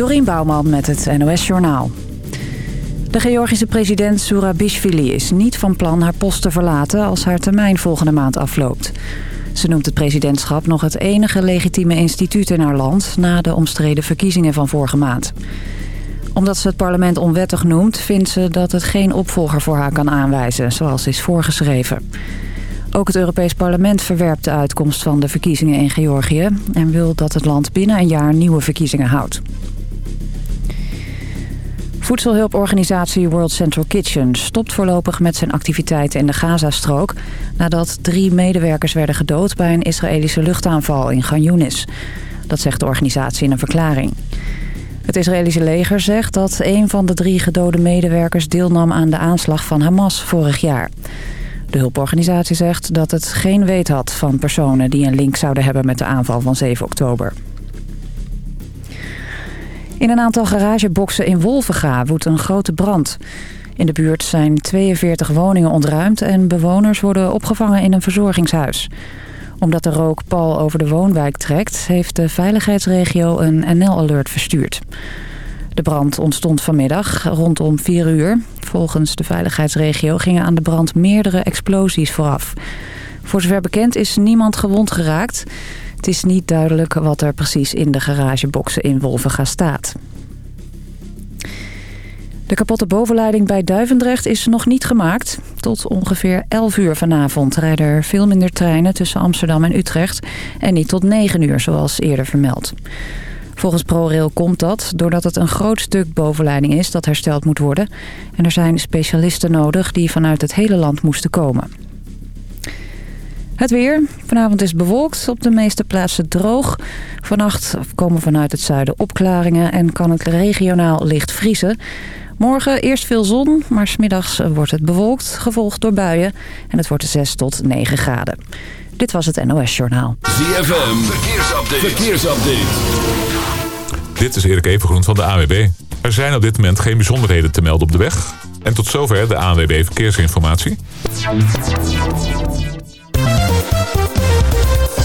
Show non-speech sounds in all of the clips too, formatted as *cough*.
Dorien Bouwman met het NOS Journaal. De Georgische president Surabishvili is niet van plan haar post te verlaten... als haar termijn volgende maand afloopt. Ze noemt het presidentschap nog het enige legitieme instituut in haar land... na de omstreden verkiezingen van vorige maand. Omdat ze het parlement onwettig noemt... vindt ze dat het geen opvolger voor haar kan aanwijzen, zoals is voorgeschreven. Ook het Europees Parlement verwerpt de uitkomst van de verkiezingen in Georgië... en wil dat het land binnen een jaar nieuwe verkiezingen houdt. Voedselhulporganisatie World Central Kitchen stopt voorlopig met zijn activiteiten in de Gazastrook... nadat drie medewerkers werden gedood bij een Israëlische luchtaanval in Gan Yunis. Dat zegt de organisatie in een verklaring. Het Israëlische leger zegt dat een van de drie gedode medewerkers deelnam aan de aanslag van Hamas vorig jaar. De hulporganisatie zegt dat het geen weet had van personen die een link zouden hebben met de aanval van 7 oktober. In een aantal garageboxen in Wolvenga woedt een grote brand. In de buurt zijn 42 woningen ontruimd en bewoners worden opgevangen in een verzorgingshuis. Omdat de rook pal over de woonwijk trekt, heeft de veiligheidsregio een NL-alert verstuurd. De brand ontstond vanmiddag rondom 4 uur. Volgens de veiligheidsregio gingen aan de brand meerdere explosies vooraf. Voor zover bekend is niemand gewond geraakt. Het is niet duidelijk wat er precies in de garageboxen in Wolvenga staat. De kapotte bovenleiding bij Duivendrecht is nog niet gemaakt. Tot ongeveer 11 uur vanavond rijden er veel minder treinen tussen Amsterdam en Utrecht... en niet tot 9 uur, zoals eerder vermeld. Volgens ProRail komt dat doordat het een groot stuk bovenleiding is dat hersteld moet worden. En er zijn specialisten nodig die vanuit het hele land moesten komen. Het weer. Vanavond is bewolkt, op de meeste plaatsen droog. Vannacht komen vanuit het zuiden opklaringen en kan het regionaal licht vriezen. Morgen eerst veel zon, maar smiddags wordt het bewolkt, gevolgd door buien. En het wordt 6 tot 9 graden. Dit was het NOS Journaal. ZFM, verkeersupdate. verkeersupdate. Dit is Erik Evengroen van de AWB. Er zijn op dit moment geen bijzonderheden te melden op de weg. En tot zover de ANWB Verkeersinformatie.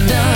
done.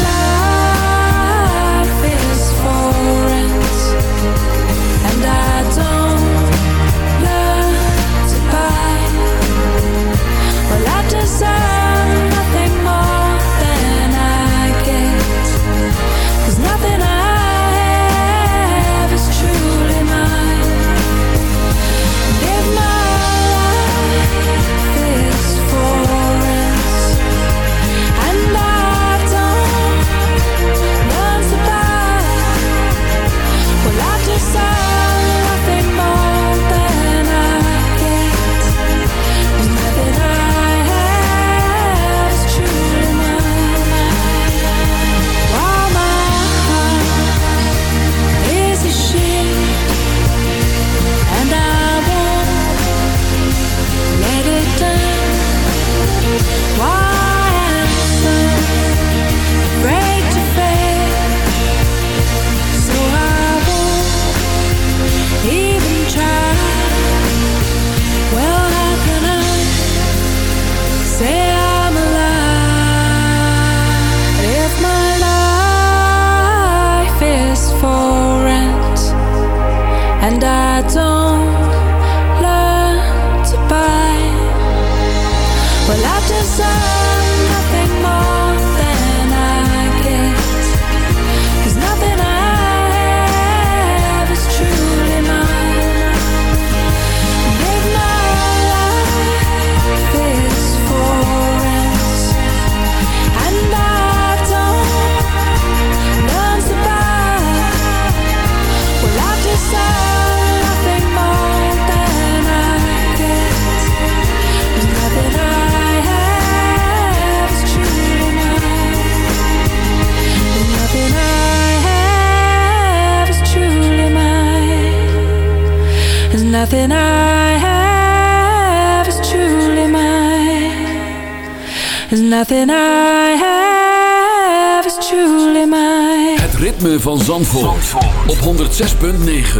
Zandvoort, op 106.9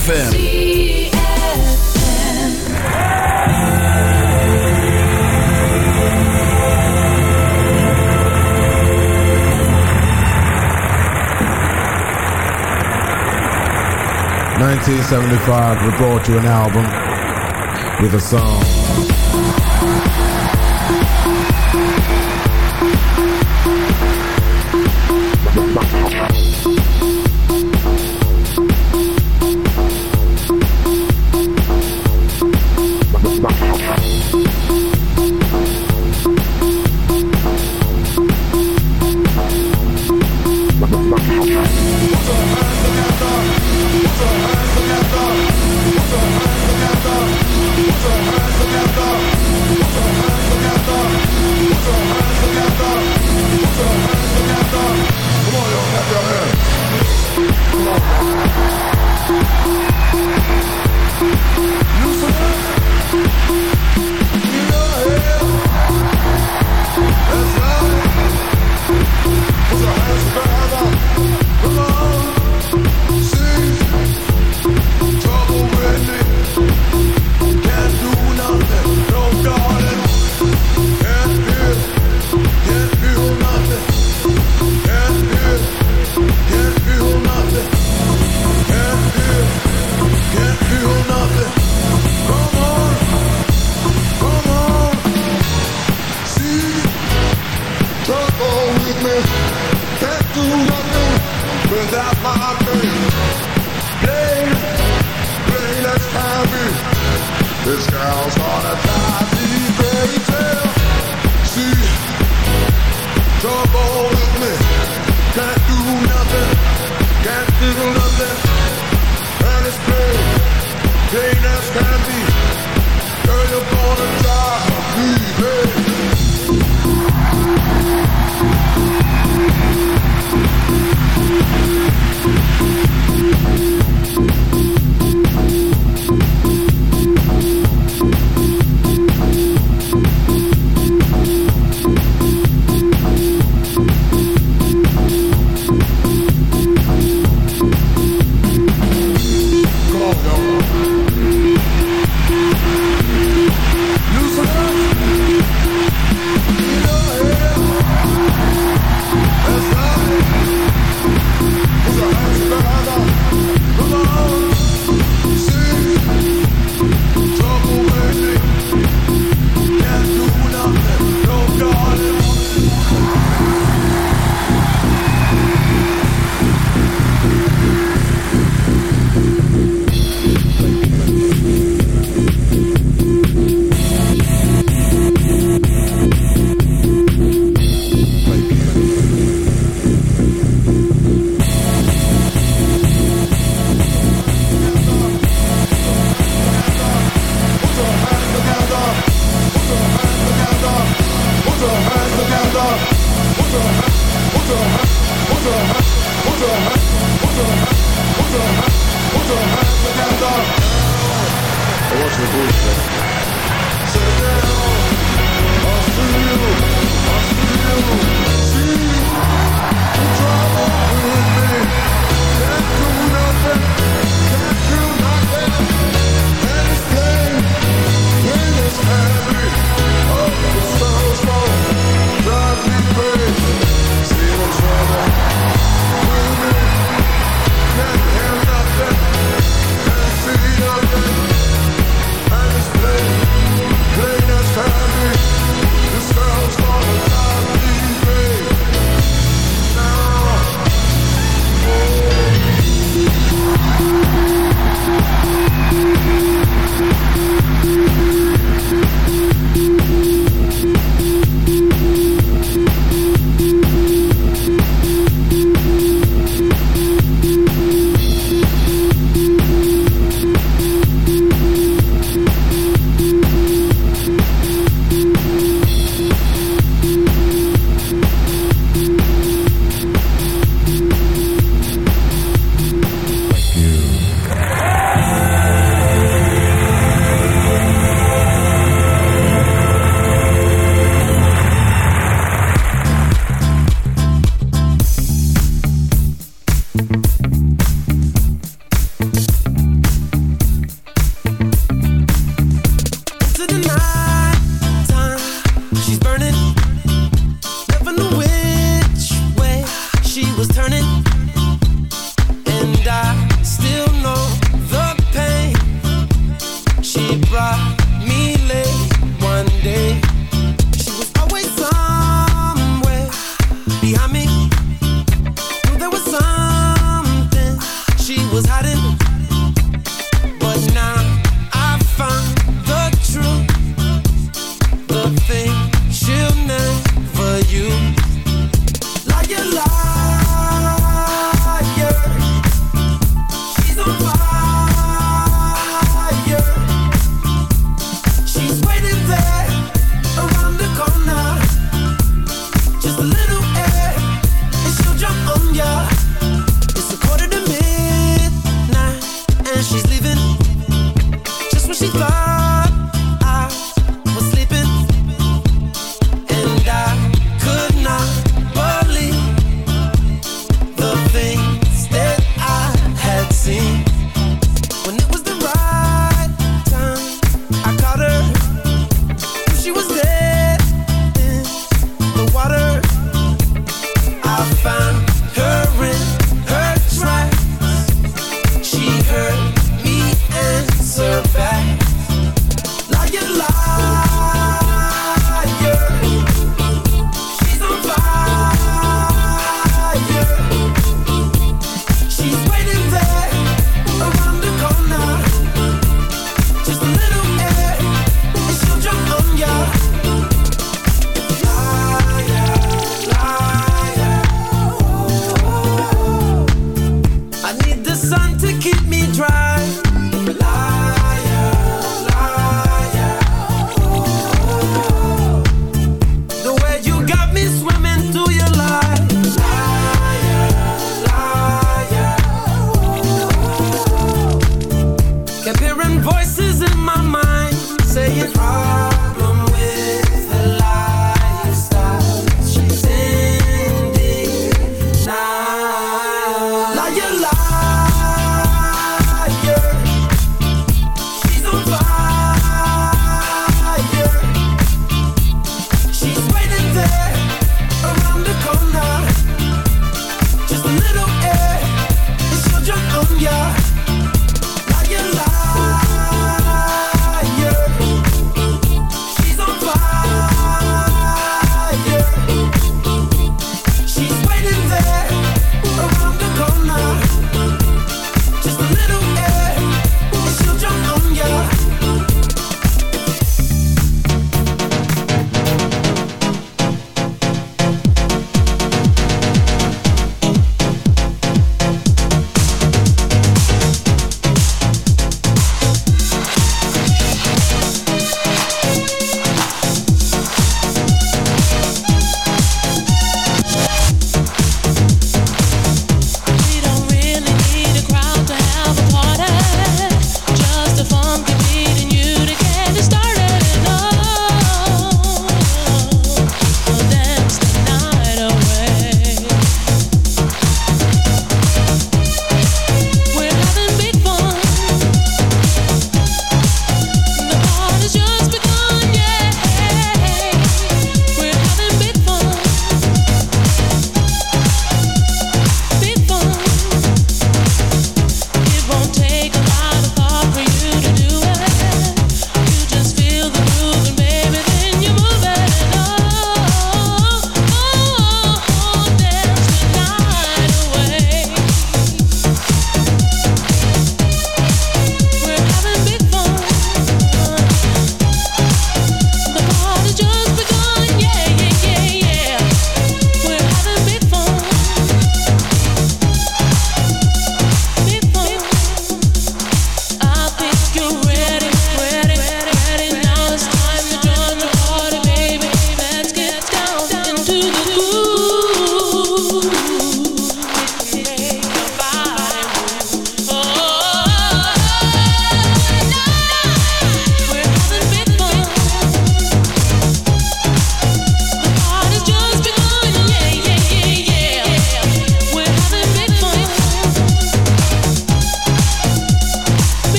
FM. Nineteen seventy five, we brought you an album with a song. Loosen. You know it.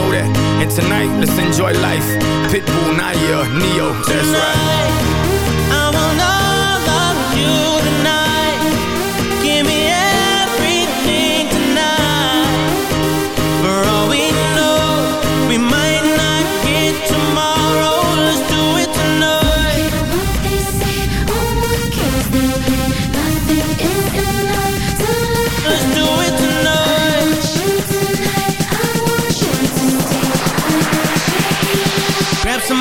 know that. And tonight, let's enjoy life. Pitbull, Nadia, Neo, that's right.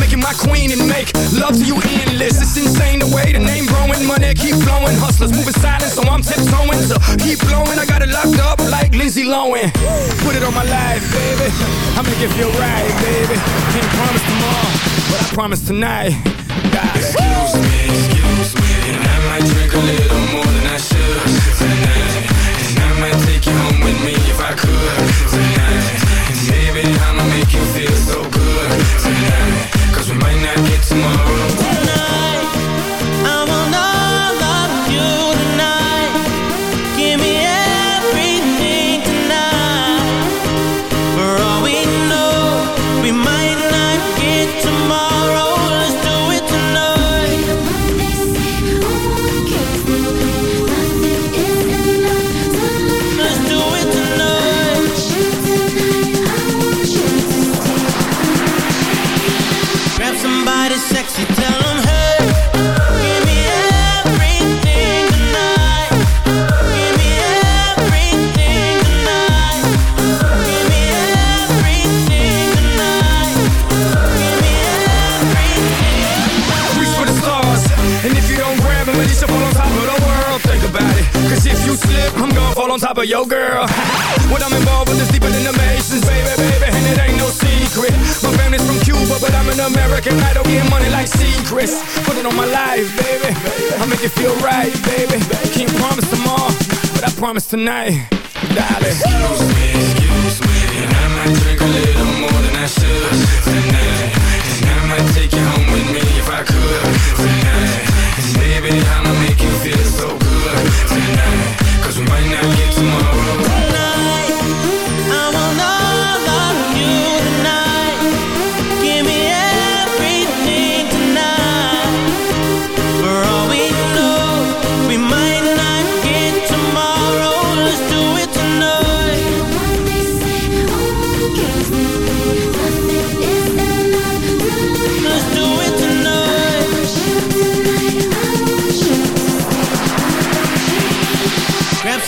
make my queen and make love to you endless. It's insane the way the name growing, money keep flowing. Hustlers moving silent, so I'm tiptoeing. So keep blowing, I got it locked up like Lindsay Lohan. Put it on my life, baby. I'm gonna give you a ride, baby. Can't promise tomorrow, but I promise tonight. The stars. And if you don't grab them, they just fall on top of the world. Think about it, cause if you slip, I'm gonna fall on top of your girl. *laughs* What I'm involved with is deeper than the Masons, baby, an American idol, getting money like secrets. Put it on my life, baby. I make it feel right, baby. Can't promise tomorrow, but I promise tonight, darling. Excuse me, excuse me, and I might drink a little more than I should tonight. And I might take you home with me if I could tonight. And baby, I'ma make you feel so good tonight.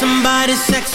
Somebody sexy,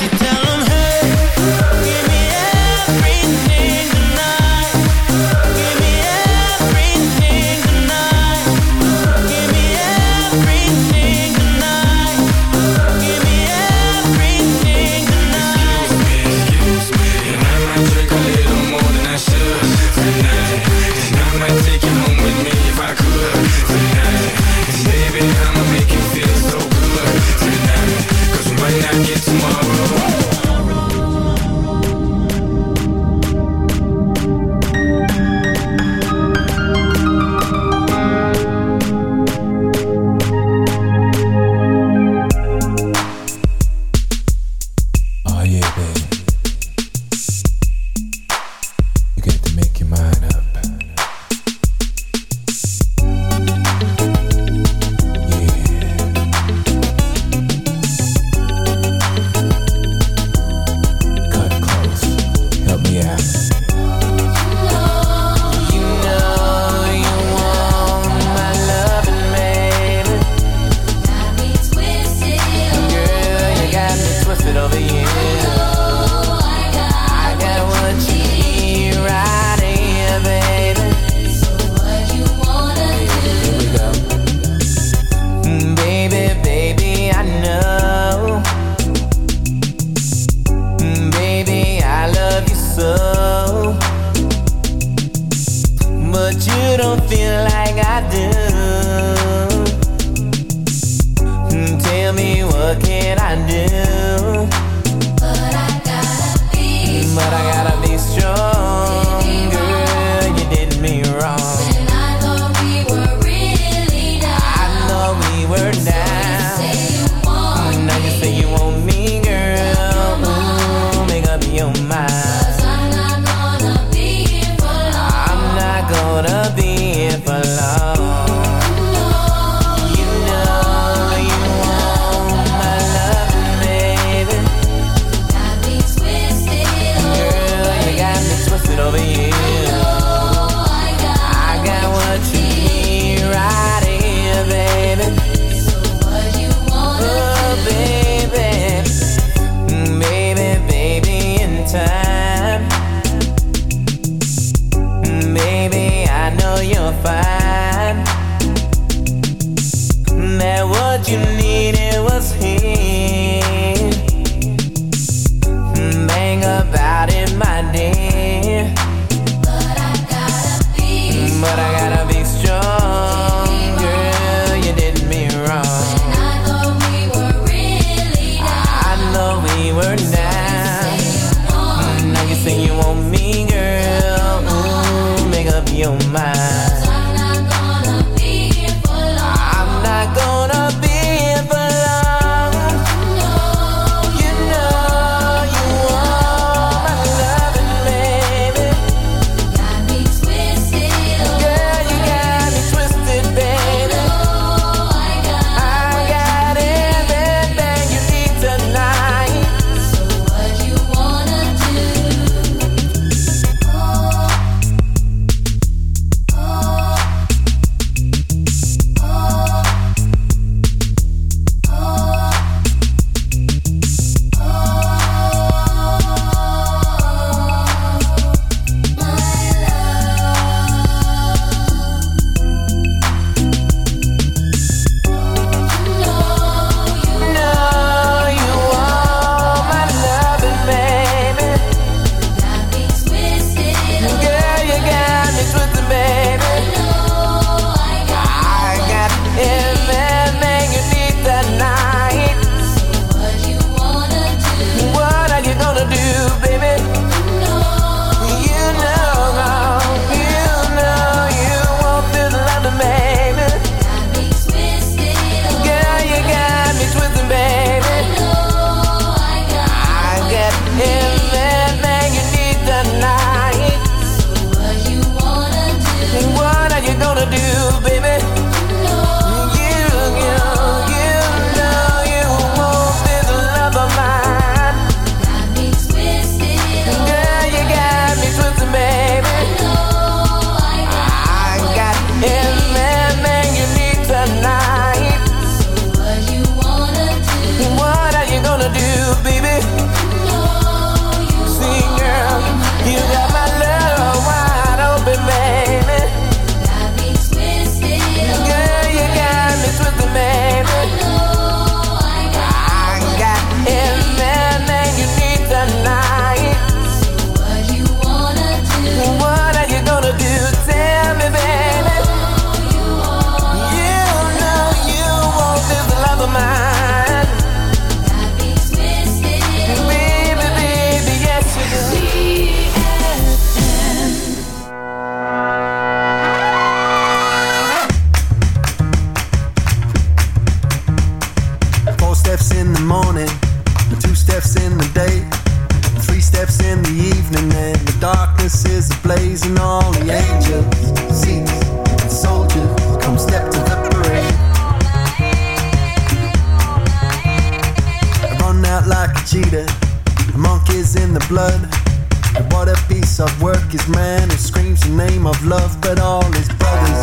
name of love, but all his brothers,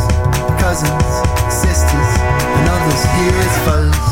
cousins, sisters, and others. Here is fuzz.